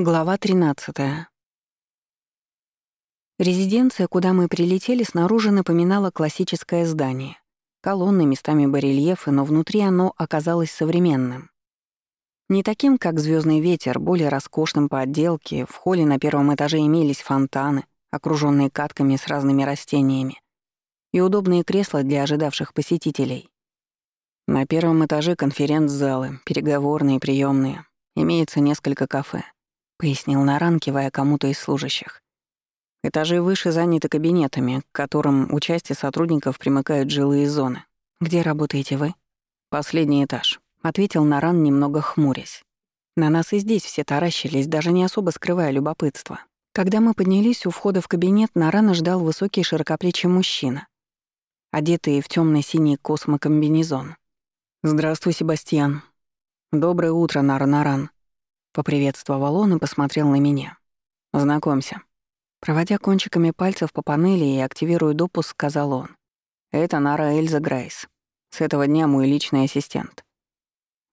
Глава 13. Резиденция, куда мы прилетели, снаружи напоминала классическое здание. Колонны, местами барельефы, но внутри оно оказалось современным. Не таким, как звездный ветер», более роскошным по отделке, в холле на первом этаже имелись фонтаны, окруженные катками с разными растениями, и удобные кресла для ожидавших посетителей. На первом этаже конференц-залы, переговорные, приемные. Имеется несколько кафе —— пояснил Наран, кивая кому-то из служащих. «Этажи выше заняты кабинетами, к которым у части сотрудников примыкают жилые зоны. Где работаете вы?» «Последний этаж», — ответил Наран, немного хмурясь. На нас и здесь все таращились, даже не особо скрывая любопытство. Когда мы поднялись у входа в кабинет, Нарана ждал высокий широкоплечий мужчина, одетый в темно синий космокомбинезон. «Здравствуй, Себастьян». «Доброе утро, Нар-Наран», Поприветствовал он и посмотрел на меня. «Знакомься». Проводя кончиками пальцев по панели и активируя допуск, сказал он. «Это Нара Эльза Грейс. С этого дня мой личный ассистент».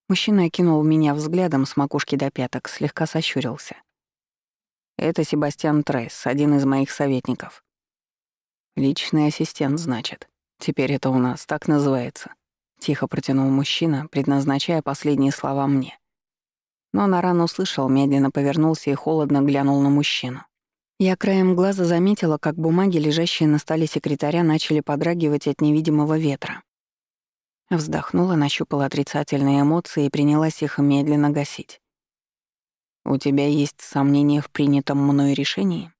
Мужчина окинул меня взглядом с макушки до пяток, слегка сощурился. «Это Себастьян Трейс, один из моих советников». «Личный ассистент, значит. Теперь это у нас так называется», — тихо протянул мужчина, предназначая последние слова мне. Но Наран услышал, медленно повернулся и холодно глянул на мужчину. Я краем глаза заметила, как бумаги, лежащие на столе секретаря, начали подрагивать от невидимого ветра. Вздохнула, нащупала отрицательные эмоции и принялась их медленно гасить. «У тебя есть сомнения в принятом мной решении?»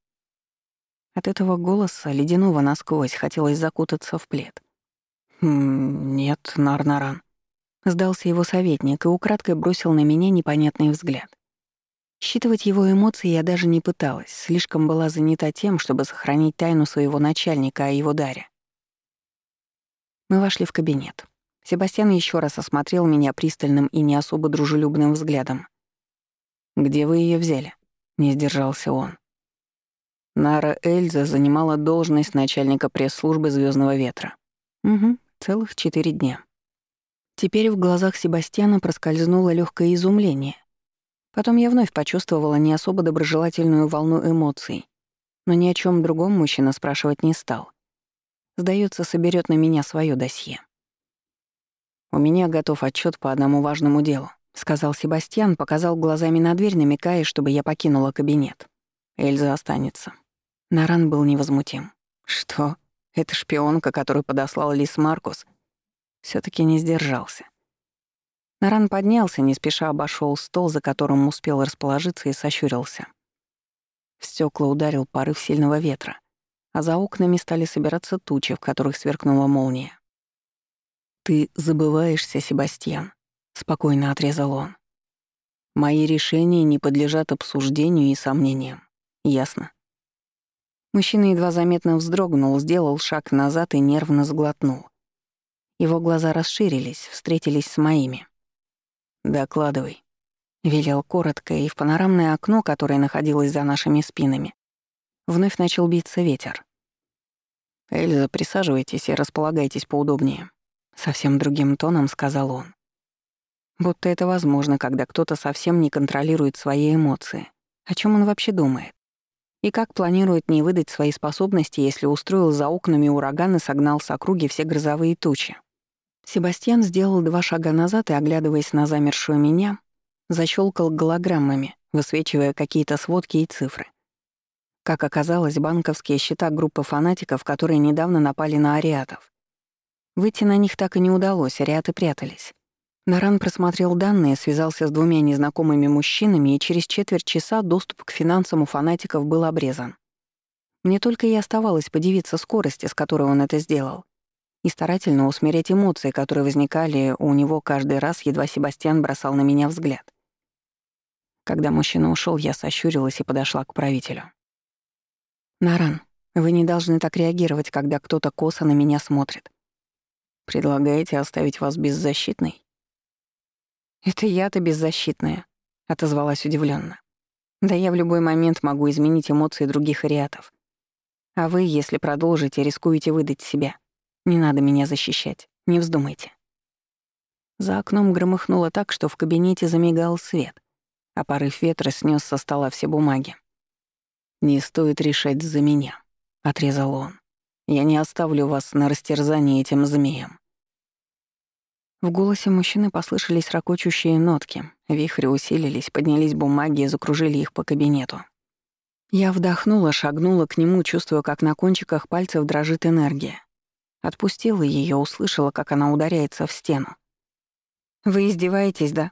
От этого голоса, ледяного насквозь, хотелось закутаться в плед. «Хм, нет, Нарнаран. Сдался его советник и украдкой бросил на меня непонятный взгляд. Считывать его эмоции я даже не пыталась, слишком была занята тем, чтобы сохранить тайну своего начальника о его даре. Мы вошли в кабинет. Себастьян еще раз осмотрел меня пристальным и не особо дружелюбным взглядом. «Где вы ее взяли?» — не сдержался он. Нара Эльза занимала должность начальника пресс-службы Звездного ветра». «Угу, целых четыре дня». Теперь в глазах Себастьяна проскользнуло легкое изумление. Потом я вновь почувствовала не особо доброжелательную волну эмоций, но ни о чем другом мужчина спрашивать не стал. Сдается, соберет на меня свое досье. «У меня готов отчет по одному важному делу», — сказал Себастьян, показал глазами на дверь, намекая, чтобы я покинула кабинет. Эльза останется. Наран был невозмутим. «Что? Это шпионка, которую подослал Лис Маркус?» Все таки не сдержался. Наран поднялся, не спеша обошел стол, за которым успел расположиться, и сощурился. В стекла ударил порыв сильного ветра, а за окнами стали собираться тучи, в которых сверкнула молния. «Ты забываешься, Себастьян», — спокойно отрезал он. «Мои решения не подлежат обсуждению и сомнениям. Ясно?» Мужчина едва заметно вздрогнул, сделал шаг назад и нервно сглотнул. Его глаза расширились, встретились с моими. «Докладывай», — велел коротко, и в панорамное окно, которое находилось за нашими спинами, вновь начал биться ветер. «Эльза, присаживайтесь и располагайтесь поудобнее», — совсем другим тоном сказал он. Будто это возможно, когда кто-то совсем не контролирует свои эмоции. О чем он вообще думает? И как планирует не выдать свои способности, если устроил за окнами ураган и согнал с округи все грозовые тучи? Себастьян сделал два шага назад и, оглядываясь на замершую меня, защелкал голограммами, высвечивая какие-то сводки и цифры. Как оказалось, банковские счета группы фанатиков, которые недавно напали на ариатов. Выйти на них так и не удалось, ариаты прятались. Наран просмотрел данные, связался с двумя незнакомыми мужчинами, и через четверть часа доступ к финансам у фанатиков был обрезан. Мне только и оставалось подивиться скорости, с которой он это сделал и старательно усмирять эмоции, которые возникали у него каждый раз, едва Себастьян бросал на меня взгляд. Когда мужчина ушел, я сощурилась и подошла к правителю. «Наран, вы не должны так реагировать, когда кто-то косо на меня смотрит. Предлагаете оставить вас беззащитной?» «Это я-то беззащитная», — отозвалась удивленно. «Да я в любой момент могу изменить эмоции других ариатов. А вы, если продолжите, рискуете выдать себя. Не надо меня защищать, не вздумайте. За окном громыхнуло так, что в кабинете замигал свет, а порыв ветра снес со стола все бумаги. «Не стоит решать за меня», — отрезал он. «Я не оставлю вас на растерзание этим змеям». В голосе мужчины послышались ракочущие нотки. Вихри усилились, поднялись бумаги и закружили их по кабинету. Я вдохнула, шагнула к нему, чувствуя, как на кончиках пальцев дрожит энергия. Отпустила ее, услышала, как она ударяется в стену. «Вы издеваетесь, да?»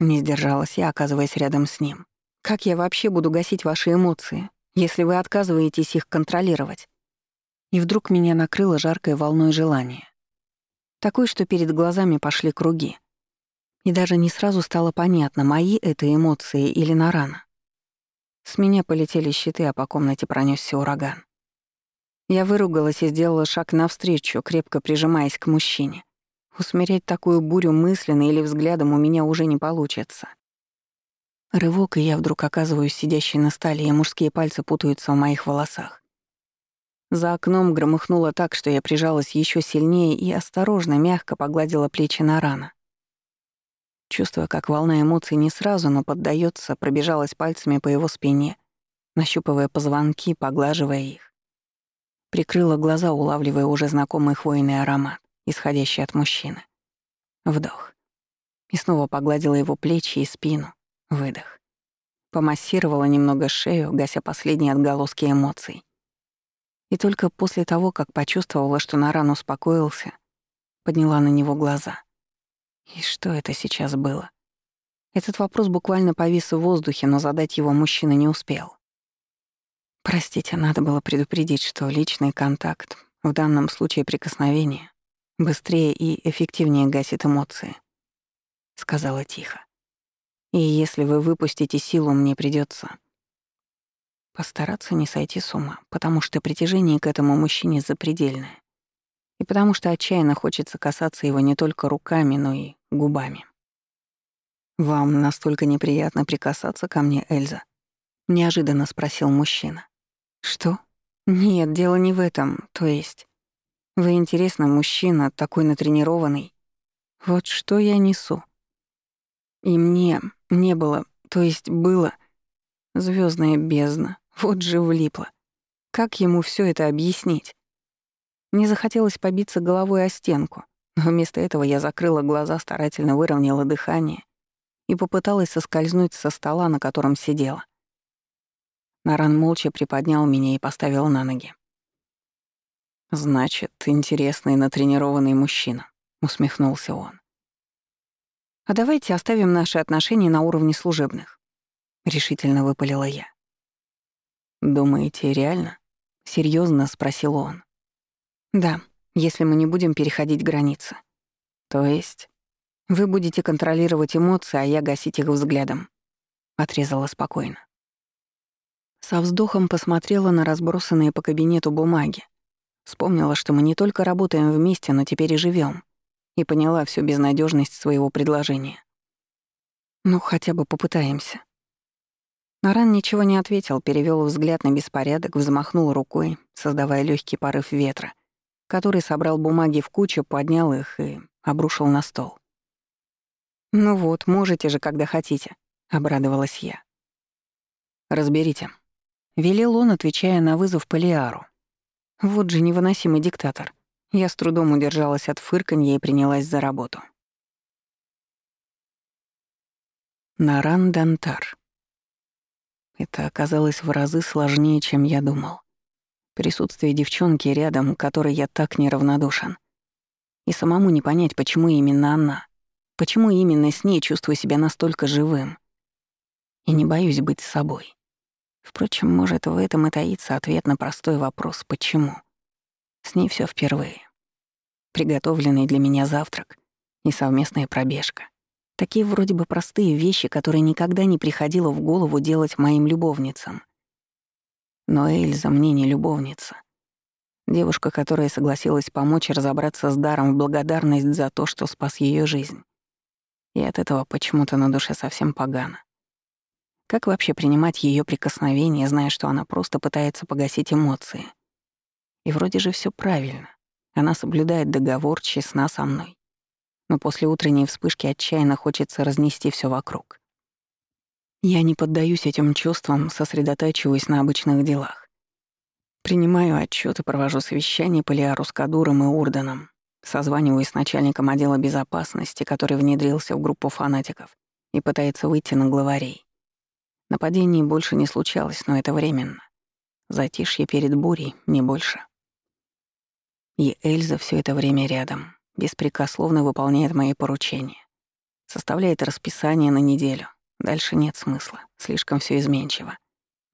Не сдержалась я, оказываясь рядом с ним. «Как я вообще буду гасить ваши эмоции, если вы отказываетесь их контролировать?» И вдруг меня накрыло жаркой волной желания. Такой, что перед глазами пошли круги. И даже не сразу стало понятно, мои это эмоции или Нарана. С меня полетели щиты, а по комнате пронесся ураган. Я выругалась и сделала шаг навстречу, крепко прижимаясь к мужчине. Усмирять такую бурю мысленно или взглядом у меня уже не получится. Рывок, и я вдруг оказываюсь сидящей на столе, и мужские пальцы путаются в моих волосах. За окном громыхнуло так, что я прижалась еще сильнее и осторожно, мягко погладила плечи Нарана. Чувствуя, как волна эмоций не сразу, но поддается, пробежалась пальцами по его спине, нащупывая позвонки, поглаживая их. Прикрыла глаза, улавливая уже знакомый хвойный аромат, исходящий от мужчины. Вдох. И снова погладила его плечи и спину. Выдох. Помассировала немного шею, гася последние отголоски эмоций. И только после того, как почувствовала, что Наран успокоился, подняла на него глаза. И что это сейчас было? Этот вопрос буквально повис в воздухе, но задать его мужчина не успел. Простите, надо было предупредить, что личный контакт, в данном случае прикосновение, быстрее и эффективнее гасит эмоции, сказала тихо. И если вы выпустите силу, мне придется Постараться не сойти с ума, потому что притяжение к этому мужчине запредельное. И потому что отчаянно хочется касаться его не только руками, но и губами. «Вам настолько неприятно прикасаться ко мне, Эльза?» — неожиданно спросил мужчина. «Что? Нет, дело не в этом, то есть... Вы интересный мужчина, такой натренированный. Вот что я несу. И мне не было, то есть было, звездная бездна, вот же влипло. Как ему все это объяснить? Мне захотелось побиться головой о стенку, но вместо этого я закрыла глаза, старательно выровняла дыхание и попыталась соскользнуть со стола, на котором сидела. Наран молча приподнял меня и поставил на ноги. «Значит, интересный натренированный мужчина», — усмехнулся он. «А давайте оставим наши отношения на уровне служебных», — решительно выпалила я. «Думаете, реально?» — серьезно спросил он. «Да, если мы не будем переходить границы. То есть вы будете контролировать эмоции, а я гасить их взглядом», — отрезала спокойно. Со вздохом посмотрела на разбросанные по кабинету бумаги. Вспомнила, что мы не только работаем вместе, но теперь и живем, и поняла всю безнадежность своего предложения. «Ну, хотя бы попытаемся», Наран ничего не ответил, перевел взгляд на беспорядок, взмахнул рукой, создавая легкий порыв ветра, который собрал бумаги в кучу, поднял их и обрушил на стол. «Ну вот, можете же, когда хотите», — обрадовалась я. «Разберите», — велел он, отвечая на вызов Полиару. Вот же невыносимый диктатор. Я с трудом удержалась от фырканья и принялась за работу. Наран Дантар. Это оказалось в разы сложнее, чем я думал. Присутствие девчонки рядом, которой я так неравнодушен. И самому не понять, почему именно она. Почему именно с ней чувствую себя настолько живым. И не боюсь быть собой. Впрочем, может, в этом и таится ответ на простой вопрос «почему?». С ней все впервые. Приготовленный для меня завтрак и совместная пробежка. Такие вроде бы простые вещи, которые никогда не приходило в голову делать моим любовницам. Но Эльза мне не любовница. Девушка, которая согласилась помочь разобраться с даром в благодарность за то, что спас ее жизнь. И от этого почему-то на душе совсем погано. Как вообще принимать ее прикосновение, зная, что она просто пытается погасить эмоции? И вроде же все правильно. Она соблюдает договор, честна со мной но после утренней вспышки отчаянно хочется разнести все вокруг. Я не поддаюсь этим чувствам, сосредотачиваюсь на обычных делах. Принимаю отчеты, провожу совещания по Лиару с Кадуром и Урданом. Созваниваюсь с начальником отдела безопасности, который внедрился в группу фанатиков и пытается выйти на главарей. Нападений больше не случалось, но это временно. Затишье перед бурей, не больше. И Эльза все это время рядом, беспрекословно выполняет мои поручения. Составляет расписание на неделю. Дальше нет смысла, слишком все изменчиво.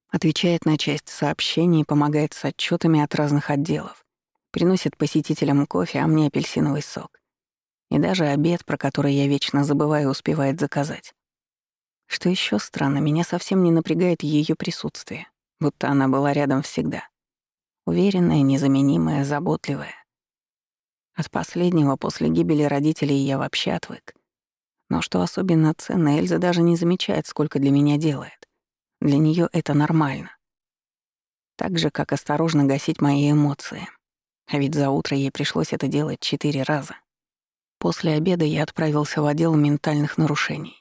Отвечает на часть сообщений, помогает с отчетами от разных отделов. Приносит посетителям кофе, а мне апельсиновый сок. И даже обед, про который я вечно забываю, успевает заказать. Что еще странно, меня совсем не напрягает ее присутствие, будто она была рядом всегда. Уверенная, незаменимая, заботливая. От последнего после гибели родителей я вообще отвык. Но что особенно ценно, Эльза даже не замечает, сколько для меня делает. Для нее это нормально. Так же, как осторожно гасить мои эмоции. А ведь за утро ей пришлось это делать четыре раза. После обеда я отправился в отдел ментальных нарушений.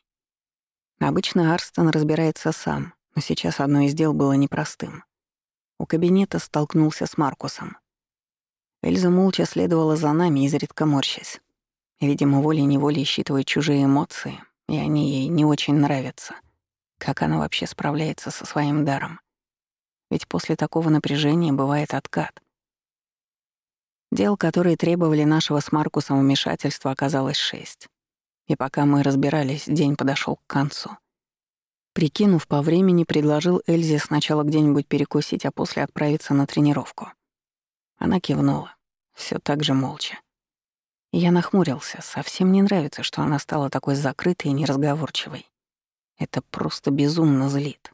Обычно Арстон разбирается сам, но сейчас одно из дел было непростым. У кабинета столкнулся с Маркусом. Эльза молча следовала за нами, изредка морщась. Видимо, волей-неволей считывает чужие эмоции, и они ей не очень нравятся. Как она вообще справляется со своим даром? Ведь после такого напряжения бывает откат. Дел, которые требовали нашего с Маркусом вмешательства, оказалось шесть. И пока мы разбирались, день подошел к концу. Прикинув по времени, предложил Эльзе сначала где-нибудь перекусить, а после отправиться на тренировку. Она кивнула, все так же молча. Я нахмурился, совсем не нравится, что она стала такой закрытой и неразговорчивой. Это просто безумно злит.